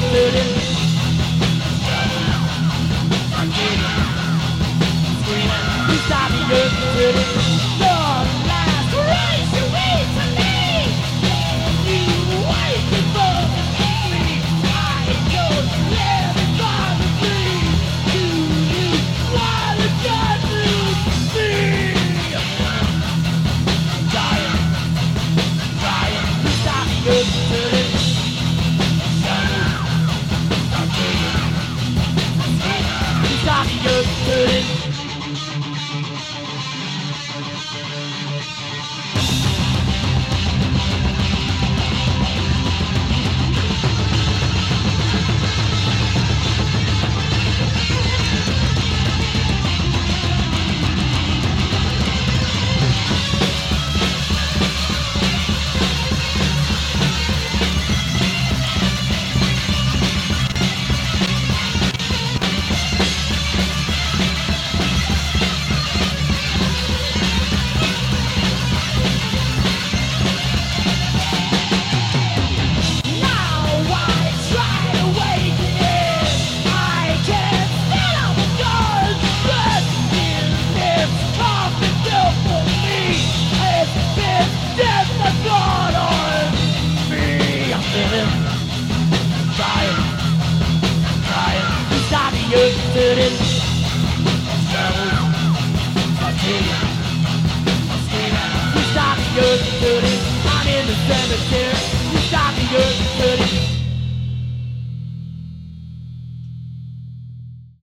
Screaming, you stop me, you're just put it couldn't